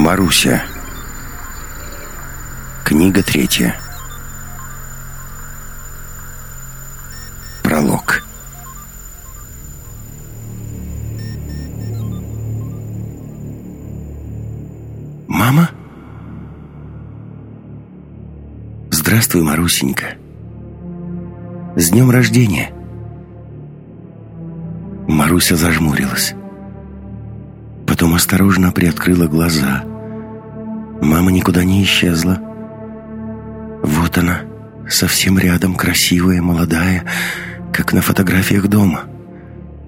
Маруся. Книга третья. Пролог. Мама? Здравствуй, Марусенька. С днем рождения. Маруся зажмурилась. Потом осторожно приоткрыла глаза. Мама никуда не исчезла. Вот она, совсем рядом, красивая, молодая, как на фотографиях дома,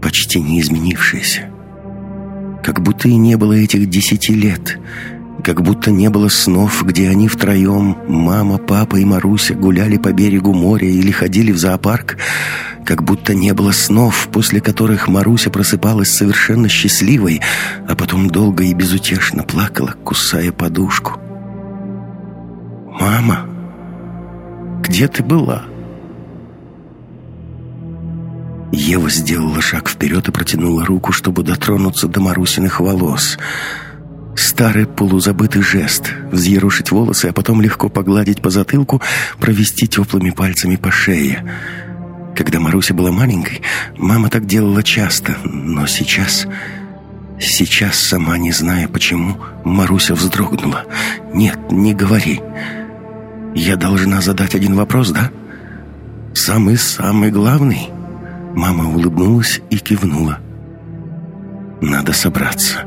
почти не изменившаяся. Как будто и не было этих десяти лет, как будто не было снов, где они втроем, мама, папа и Маруся, гуляли по берегу моря или ходили в зоопарк, как будто не было снов, после которых Маруся просыпалась совершенно счастливой, а потом долго и безутешно плакала, кусая подушку. «Мама, где ты была?» Ева сделала шаг вперед и протянула руку, чтобы дотронуться до Марусиных волос. Старый полузабытый жест — взъерушить волосы, а потом легко погладить по затылку, провести теплыми пальцами по шее. Когда Маруся была маленькой, мама так делала часто, но сейчас... Сейчас, сама не зная почему, Маруся вздрогнула. «Нет, не говори. Я должна задать один вопрос, да? Самый-самый главный?» Мама улыбнулась и кивнула. «Надо собраться.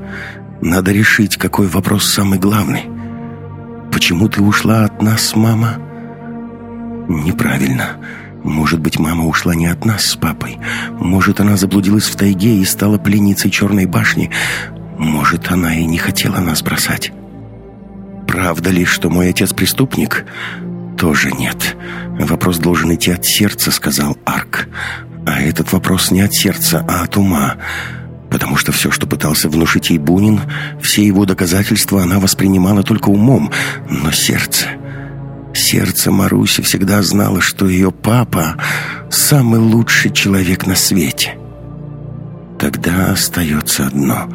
Надо решить, какой вопрос самый главный. Почему ты ушла от нас, мама?» «Неправильно. Может быть, мама ушла не от нас с папой. Может, она заблудилась в тайге и стала пленницей Черной башни. Может, она и не хотела нас бросать. Правда ли, что мой отец преступник?» «Тоже нет. Вопрос должен идти от сердца», — сказал Арк. А этот вопрос не от сердца, а от ума. Потому что все, что пытался внушить ей Бунин, все его доказательства она воспринимала только умом. Но сердце... Сердце Маруси всегда знало, что ее папа — самый лучший человек на свете. Тогда остается одно,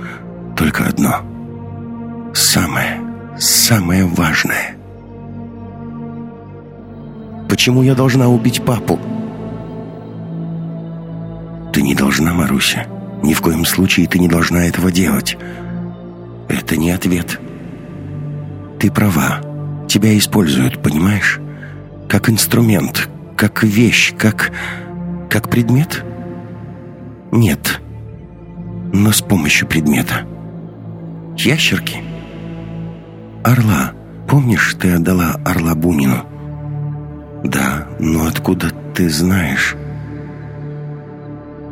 только одно. Самое, самое важное. «Почему я должна убить папу?» «Ты не должна, Маруся. Ни в коем случае ты не должна этого делать. Это не ответ. Ты права. Тебя используют, понимаешь? Как инструмент, как вещь, как... как предмет? Нет. Но с помощью предмета. Ящерки? Орла. Помнишь, ты отдала орла Бунину? Да, но откуда ты знаешь?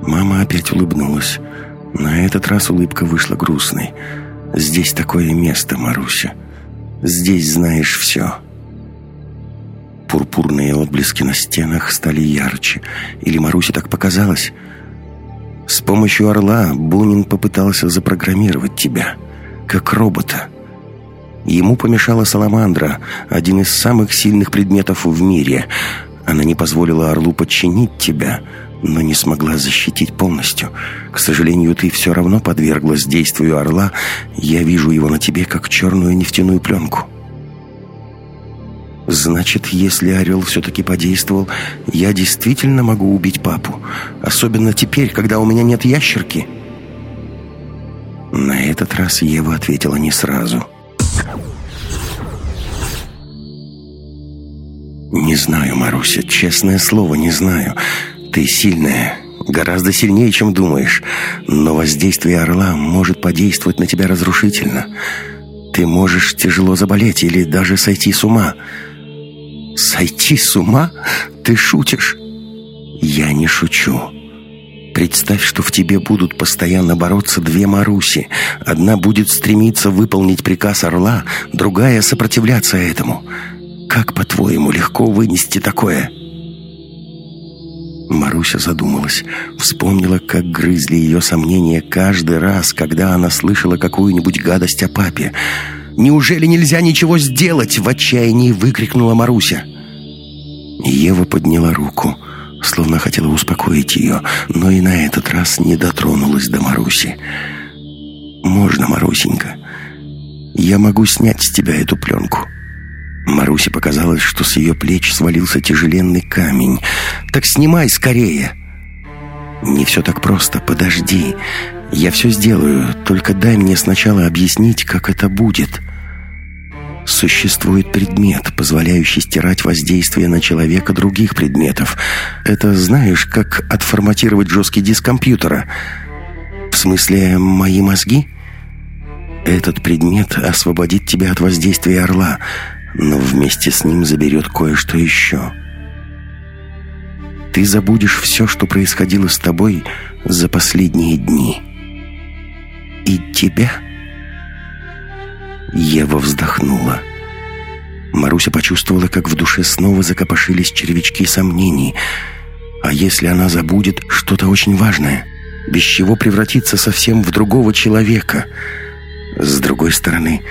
Мама опять улыбнулась. На этот раз улыбка вышла грустной. «Здесь такое место, Маруся. Здесь знаешь все». Пурпурные отблески на стенах стали ярче. Или Марусе так показалось? С помощью орла Бунин попытался запрограммировать тебя, как робота. Ему помешала саламандра, один из самых сильных предметов в мире. Она не позволила орлу подчинить тебя — но не смогла защитить полностью. К сожалению, ты все равно подверглась действию орла. Я вижу его на тебе, как черную нефтяную пленку. Значит, если орел все-таки подействовал, я действительно могу убить папу. Особенно теперь, когда у меня нет ящерки. На этот раз Ева ответила не сразу. «Не знаю, Маруся, честное слово, не знаю. Ты сильная, гораздо сильнее, чем думаешь, но воздействие орла может подействовать на тебя разрушительно. Ты можешь тяжело заболеть или даже сойти с ума. Сойти с ума? Ты шутишь? Я не шучу. Представь, что в тебе будут постоянно бороться две Маруси. Одна будет стремиться выполнить приказ орла, другая сопротивляться этому. Как, по-твоему, легко вынести такое?» Маруся задумалась. Вспомнила, как грызли ее сомнения каждый раз, когда она слышала какую-нибудь гадость о папе. «Неужели нельзя ничего сделать?» — в отчаянии выкрикнула Маруся. Ева подняла руку, словно хотела успокоить ее, но и на этот раз не дотронулась до Маруси. «Можно, Марусенька. Я могу снять с тебя эту пленку». Марусе показалось, что с ее плеч свалился тяжеленный камень. «Так снимай скорее!» «Не все так просто, подожди. Я все сделаю, только дай мне сначала объяснить, как это будет». Существует предмет, позволяющий стирать воздействие на человека других предметов. Это знаешь, как отформатировать жесткий диск компьютера. В смысле, мои мозги? Этот предмет освободит тебя от воздействия орла, но вместе с ним заберет кое-что еще. Ты забудешь все, что происходило с тобой за последние дни. И тебя... Ева вздохнула. Маруся почувствовала, как в душе снова закопошились червячки сомнений. А если она забудет что-то очень важное, без чего превратится совсем в другого человека? С другой стороны,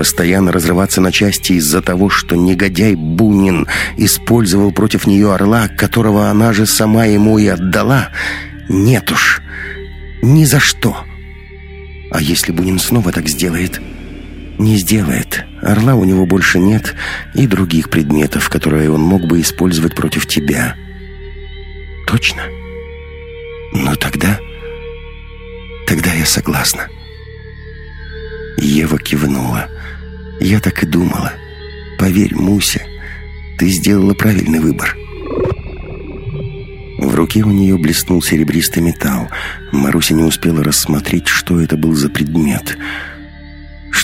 постоянно разрываться на части из-за того, что негодяй Бунин использовал против нее орла, которого она же сама ему и отдала, нет уж, ни за что. А если Бунин снова так сделает... Не сделает. Орла у него больше нет и других предметов, которые он мог бы использовать против тебя. Точно? Но тогда... Тогда я согласна. Ева кивнула. Я так и думала. Поверь, Муся, ты сделала правильный выбор. В руке у нее блеснул серебристый металл. Маруся не успела рассмотреть, что это был за предмет —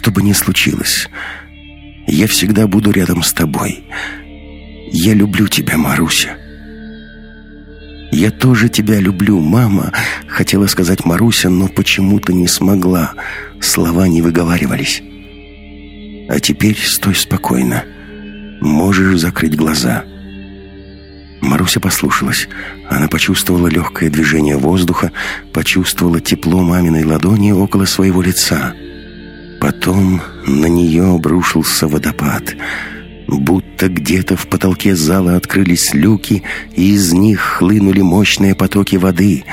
что бы ни случилось, я всегда буду рядом с тобой. Я люблю тебя, Маруся. Я тоже тебя люблю, мама, хотела сказать Маруся, но почему-то не смогла. Слова не выговаривались. А теперь стой спокойно. Можешь закрыть глаза. Маруся послушалась. Она почувствовала легкое движение воздуха, почувствовала тепло маминой ладони около своего лица. Потом на нее обрушился водопад. Будто где-то в потолке зала открылись люки, и из них хлынули мощные потоки воды.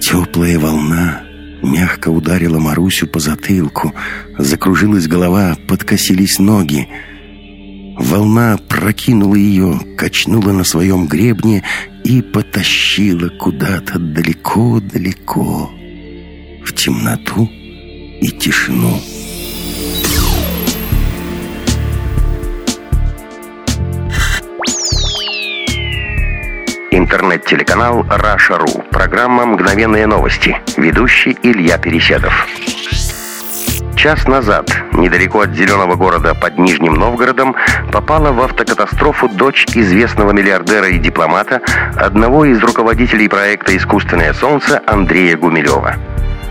Теплая волна мягко ударила Марусю по затылку. Закружилась голова, подкосились ноги. Волна прокинула ее, качнула на своем гребне и потащила куда-то далеко-далеко в темноту и тишину. Интернет-телеканал Раша.ру. Программа «Мгновенные новости». Ведущий Илья Переседов. Час назад, недалеко от зеленого города под Нижним Новгородом, попала в автокатастрофу дочь известного миллиардера и дипломата, одного из руководителей проекта «Искусственное солнце» Андрея Гумилева.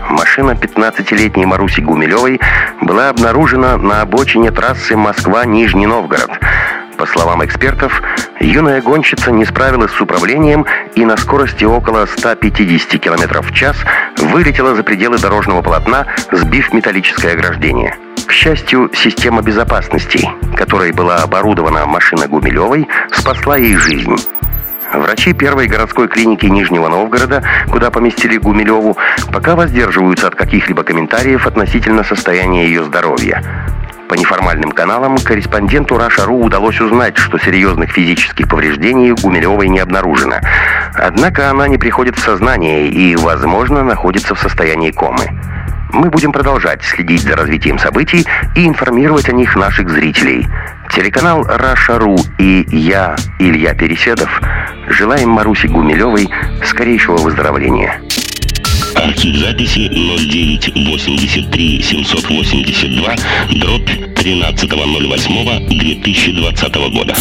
Машина 15-летней Маруси Гумилевой была обнаружена на обочине трассы Москва-Нижний Новгород – по словам экспертов, юная гонщица не справилась с управлением и на скорости около 150 км в час вылетела за пределы дорожного полотна, сбив металлическое ограждение. К счастью, система безопасности, которой была оборудована машина Гумилевой, спасла ей жизнь. Врачи первой городской клиники Нижнего Новгорода, куда поместили Гумилеву, пока воздерживаются от каких-либо комментариев относительно состояния ее здоровья. По неформальным каналам корреспонденту Раша.ру удалось узнать, что серьезных физических повреждений Гумилевой не обнаружено. Однако она не приходит в сознание и, возможно, находится в состоянии комы. Мы будем продолжать следить за развитием событий и информировать о них наших зрителей. Телеканал Раша.ру и я, Илья Переседов, желаем Марусе Гумилевой скорейшего выздоровления. Архив записи 0983 782 дробь 13.08.2020 года.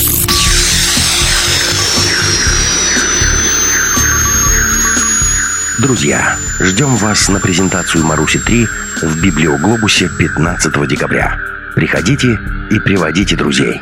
Друзья, ждем вас на презентацию Маруси 3 в Библиоглобусе 15 декабря. Приходите и приводите друзей.